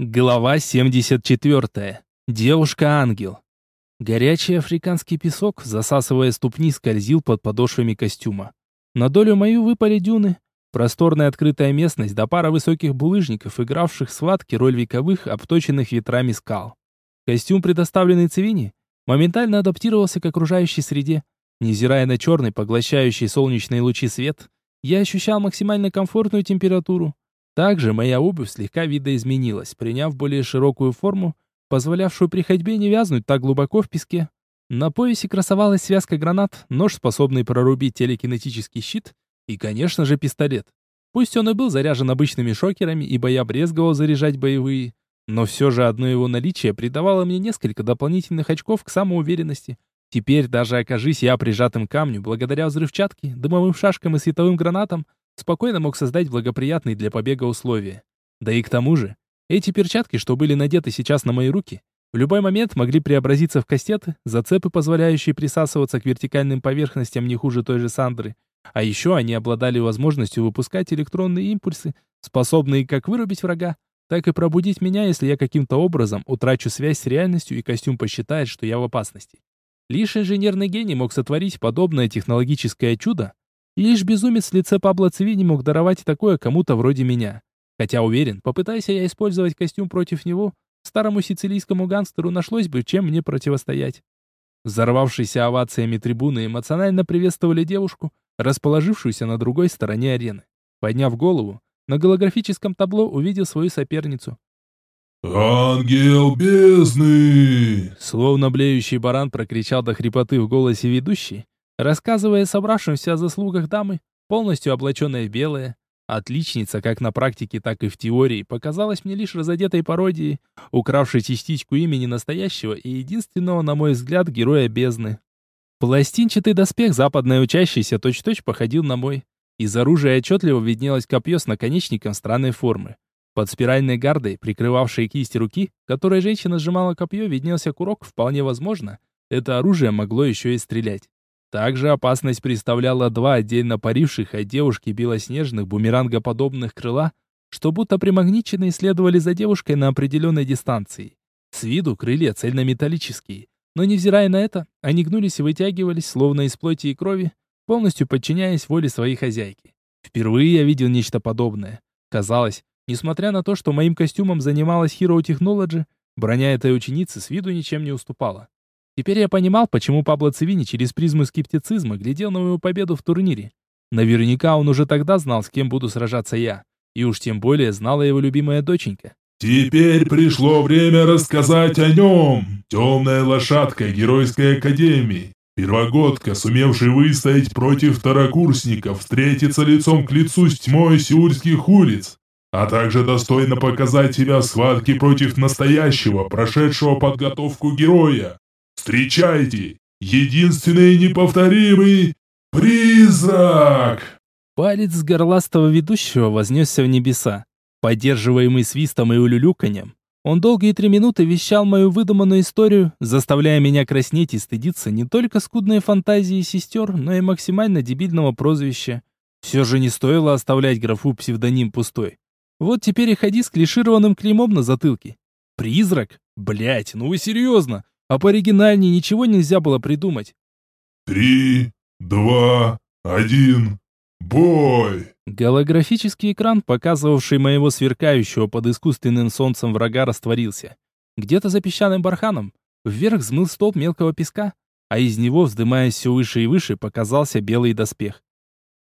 Глава 74. Девушка-ангел. Горячий африканский песок, засасывая ступни, скользил под подошвами костюма. На долю мою выпали дюны. Просторная открытая местность до пара высоких булыжников, игравших в схватке роль вековых, обточенных ветрами скал. Костюм, предоставленный Цивини, моментально адаптировался к окружающей среде. Невзирая на черный, поглощающий солнечные лучи свет, я ощущал максимально комфортную температуру. Также моя обувь слегка видоизменилась, приняв более широкую форму, позволявшую при ходьбе не вязнуть так глубоко в песке. На поясе красовалась связка гранат, нож, способный прорубить телекинетический щит, и, конечно же, пистолет. Пусть он и был заряжен обычными шокерами, ибо я брезговал заряжать боевые, но все же одно его наличие придавало мне несколько дополнительных очков к самоуверенности. Теперь, даже окажись я прижатым камню, благодаря взрывчатке, дымовым шашкам и световым гранатам, спокойно мог создать благоприятные для побега условия. Да и к тому же, эти перчатки, что были надеты сейчас на мои руки, в любой момент могли преобразиться в кастеты, зацепы, позволяющие присасываться к вертикальным поверхностям не хуже той же Сандры. А еще они обладали возможностью выпускать электронные импульсы, способные как вырубить врага, так и пробудить меня, если я каким-то образом утрачу связь с реальностью и костюм посчитает, что я в опасности. Лишь инженерный гений мог сотворить подобное технологическое чудо, лишь безумец в лице Пабло Цвини мог даровать такое кому-то вроде меня. Хотя уверен, попытайся я использовать костюм против него, старому сицилийскому гангстеру нашлось бы, чем мне противостоять. Взорвавшиеся овациями трибуны эмоционально приветствовали девушку, расположившуюся на другой стороне арены. Подняв голову, на голографическом табло увидел свою соперницу. «Ангел бездны!» Словно блеющий баран прокричал до хрипоты в голосе ведущий, рассказывая собравшимся о заслугах дамы, полностью облаченная в белое. Отличница как на практике, так и в теории показалась мне лишь разодетой пародией, укравшей частичку имени настоящего и единственного, на мой взгляд, героя бездны. Пластинчатый доспех западной учащейся точь-точь походил на мой. Из оружия отчетливо виднелось копье с наконечником странной формы. Под спиральной гардой, прикрывавшей кисть руки, которой женщина сжимала копье, виднелся курок, вполне возможно. Это оружие могло еще и стрелять. Также опасность представляла два отдельно паривших от девушки белоснежных бумеранго-подобных крыла, что будто примагниченные следовали за девушкой на определенной дистанции. С виду крылья цельнометаллические, но невзирая на это, они гнулись и вытягивались, словно из плоти и крови, полностью подчиняясь воле своей хозяйки. Впервые я видел нечто подобное. Казалось, несмотря на то, что моим костюмом занималась Hero Technology, броня этой ученицы с виду ничем не уступала. Теперь я понимал, почему Пабло Цивини через призму скептицизма глядел на мою победу в турнире. Наверняка он уже тогда знал, с кем буду сражаться я. И уж тем более знала его любимая доченька. «Теперь пришло время рассказать о нем. Темная лошадка Геройской Академии. Первогодка, сумевший выстоять против второкурсников, встретиться лицом к лицу с тьмой сиурских улиц, а также достойно показать себя в схватке против настоящего, прошедшего подготовку героя. Встречайте, единственный неповторимый призрак!» Палец с горластого ведущего вознесся в небеса. Поддерживаемый свистом и улюлюканьем, он долгие три минуты вещал мою выдуманную историю, заставляя меня краснеть и стыдиться не только скудной фантазии сестер, но и максимально дебильного прозвища. Все же не стоило оставлять графу псевдоним пустой. Вот теперь и ходи с клишированным клеймом на затылке. Призрак? Блять, ну вы серьезно? А по оригинальнее ничего нельзя было придумать. «Три, два, один, бой!» Голографический экран, показывавший моего сверкающего под искусственным солнцем врага, растворился. Где-то за песчаным барханом вверх взмыл столб мелкого песка, а из него, вздымаясь все выше и выше, показался белый доспех.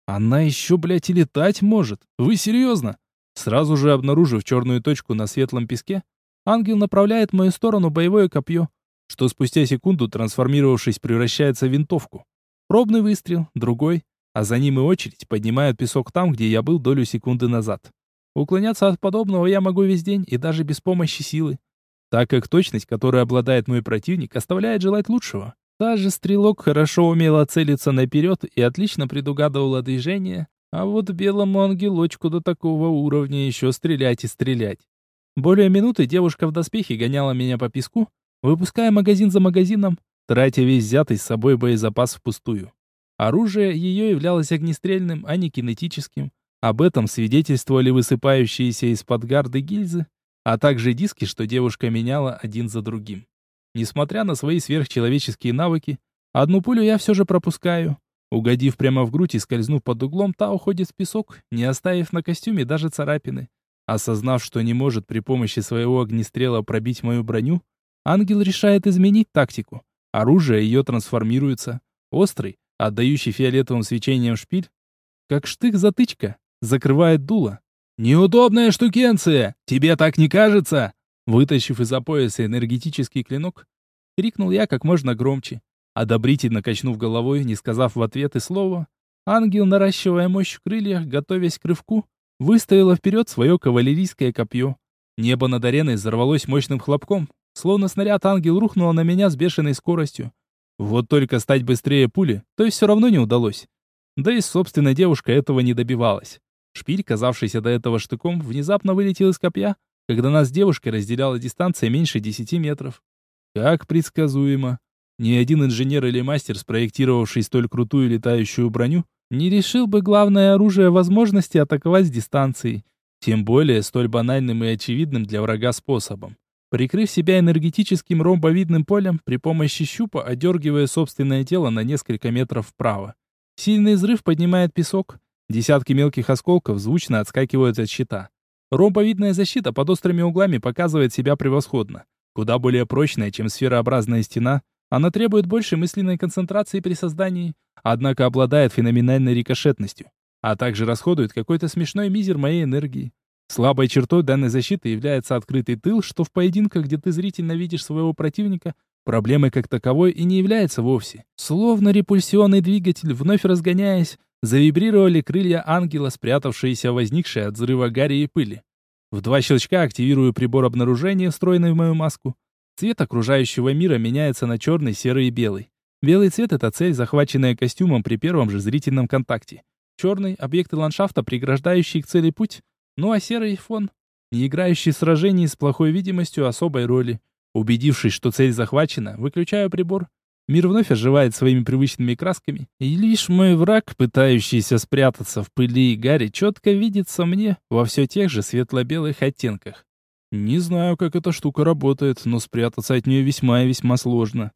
Она еще, блядь, и летать может. Вы серьезно? Сразу же обнаружив черную точку на светлом песке, ангел направляет в мою сторону боевое копье что спустя секунду, трансформировавшись, превращается в винтовку. Пробный выстрел, другой, а за ним и очередь поднимают песок там, где я был долю секунды назад. Уклоняться от подобного я могу весь день и даже без помощи силы, так как точность, которой обладает мой противник, оставляет желать лучшего. Даже стрелок хорошо умело целиться наперед и отлично предугадывал движение, а вот белому ангелочку до такого уровня еще стрелять и стрелять. Более минуты девушка в доспехе гоняла меня по песку, выпуская магазин за магазином, тратя весь взятый с собой боезапас впустую. Оружие ее являлось огнестрельным, а не кинетическим. Об этом свидетельствовали высыпающиеся из-под гарды гильзы, а также диски, что девушка меняла один за другим. Несмотря на свои сверхчеловеческие навыки, одну пулю я все же пропускаю. Угодив прямо в грудь и скользнув под углом, та уходит в песок, не оставив на костюме даже царапины. Осознав, что не может при помощи своего огнестрела пробить мою броню, ангел решает изменить тактику. Оружие ее трансформируется. Острый, отдающий фиолетовым свечением шпиль, как штык-затычка, закрывает дуло. «Неудобная штукенция! Тебе так не кажется?» Вытащив из-за пояса энергетический клинок, крикнул я как можно громче. Одобрительно качнув головой, не сказав в ответ и слова, ангел, наращивая мощь в крыльях, готовясь к рывку, выставила вперед свое кавалерийское копье. Небо над ареной взорвалось мощным хлопком, словно снаряд ангел рухнула на меня с бешеной скоростью. Вот только стать быстрее пули, то есть все равно не удалось. Да и, собственно, девушка этого не добивалась. Шпиль, казавшийся до этого штыком, внезапно вылетел из копья, когда нас с девушкой разделяла дистанция меньше 10 метров. Как предсказуемо. Ни один инженер или мастер, спроектировавший столь крутую летающую броню, не решил бы главное оружие возможности атаковать с дистанции, тем более столь банальным и очевидным для врага способом. Прикрыв себя энергетическим ромбовидным полем, при помощи щупа одергивая собственное тело на несколько метров вправо. Сильный взрыв поднимает песок, десятки мелких осколков звучно отскакивают от щита. Ромбовидная защита под острыми углами показывает себя превосходно. Куда более прочная, чем сферообразная стена, она требует большей мысленной концентрации при создании, однако обладает феноменальной рикошетностью, а также расходует какой-то смешной мизер моей энергии. Слабой чертой данной защиты является открытый тыл, что в поединках, где ты зрительно видишь своего противника, проблемой как таковой и не является вовсе. Словно репульсионный двигатель, вновь разгоняясь, завибрировали крылья ангела, спрятавшиеся возникшие от взрыва гари и пыли. В два щелчка активирую прибор обнаружения, встроенный в мою маску. Цвет окружающего мира меняется на черный, серый и белый. Белый цвет — это цель, захваченная костюмом при первом же зрительном контакте. Черный — объекты ландшафта, преграждающие к цели путь. Ну а серый — фон, не играющий в сражении с плохой видимостью особой роли. Убедившись, что цель захвачена, выключаю прибор. Мир вновь оживает своими привычными красками, и лишь мой враг, пытающийся спрятаться в пыли и гаре, четко видится мне во все тех же светло-белых оттенках. Не знаю, как эта штука работает, но спрятаться от нее весьма и весьма сложно.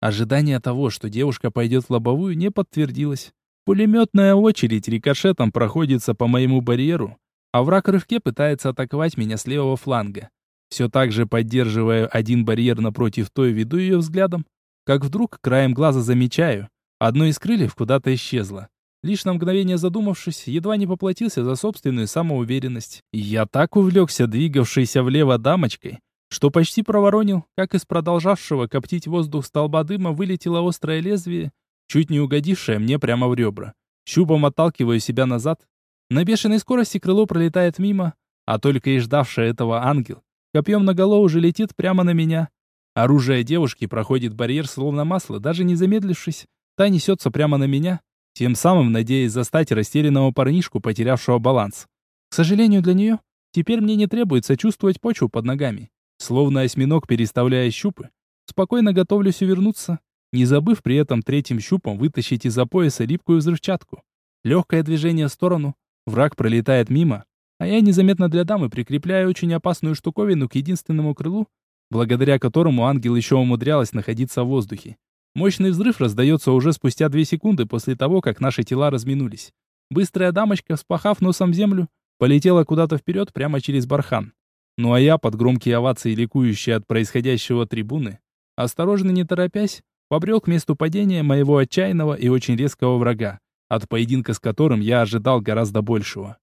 Ожидание того, что девушка пойдет в лобовую, не подтвердилось. Пулеметная очередь рикошетом проходится по моему барьеру, а враг рывке пытается атаковать меня с левого фланга. Все так же поддерживая один барьер напротив той, веду ее взглядом, как вдруг краем глаза замечаю, одно из крыльев куда-то исчезло. Лишь на мгновение задумавшись, едва не поплатился за собственную самоуверенность. Я так увлекся двигавшейся влево дамочкой, что почти проворонил, как из продолжавшего коптить воздух столба дыма вылетело острое лезвие, чуть не угодившее мне прямо в ребра. Щупом отталкиваю себя назад. На бешеной скорости крыло пролетает мимо, а только и ждавший этого ангел, копьем наголо уже летит прямо на меня. Оружие девушки проходит барьер словно масло, даже не замедлившись. Та несется прямо на меня, тем самым надеясь застать растерянного парнишку, потерявшего баланс. К сожалению для нее, теперь мне не требуется чувствовать почву под ногами. Словно осьминог, переставляя щупы, спокойно готовлюсь увернуться, не забыв при этом третьим щупом вытащить из-за пояса липкую взрывчатку. Легкое движение в сторону, враг пролетает мимо, а я незаметно для дамы прикрепляю очень опасную штуковину к единственному крылу, благодаря которому ангел еще умудрялась находиться в воздухе. Мощный взрыв раздается уже спустя две секунды после того, как наши тела разминулись. Быстрая дамочка, вспахав носом землю, полетела куда-то вперед прямо через бархан. Ну а я, под громкие овации, ликующие от происходящего трибуны, осторожно не торопясь, побрел к месту падения моего отчаянного и очень резкого врага, от поединка с которым я ожидал гораздо большего.